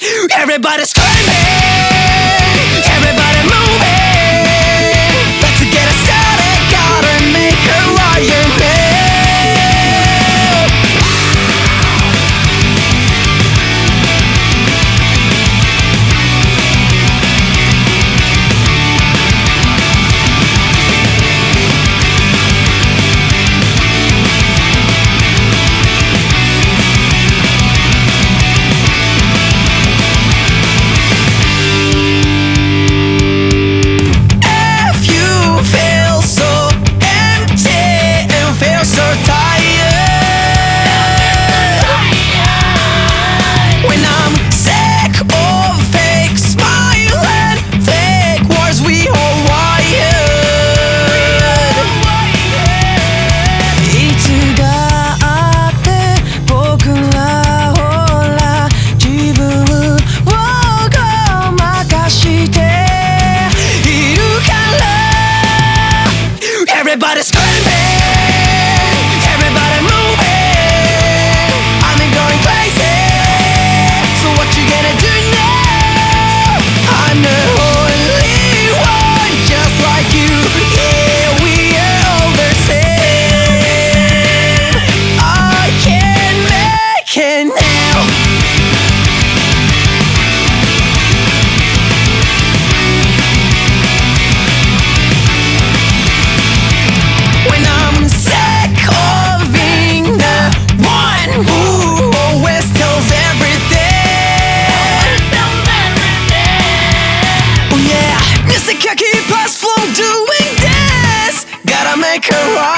Everybody screaming, everybody moving. Everybody's can keep us from doing this. Gotta make her right.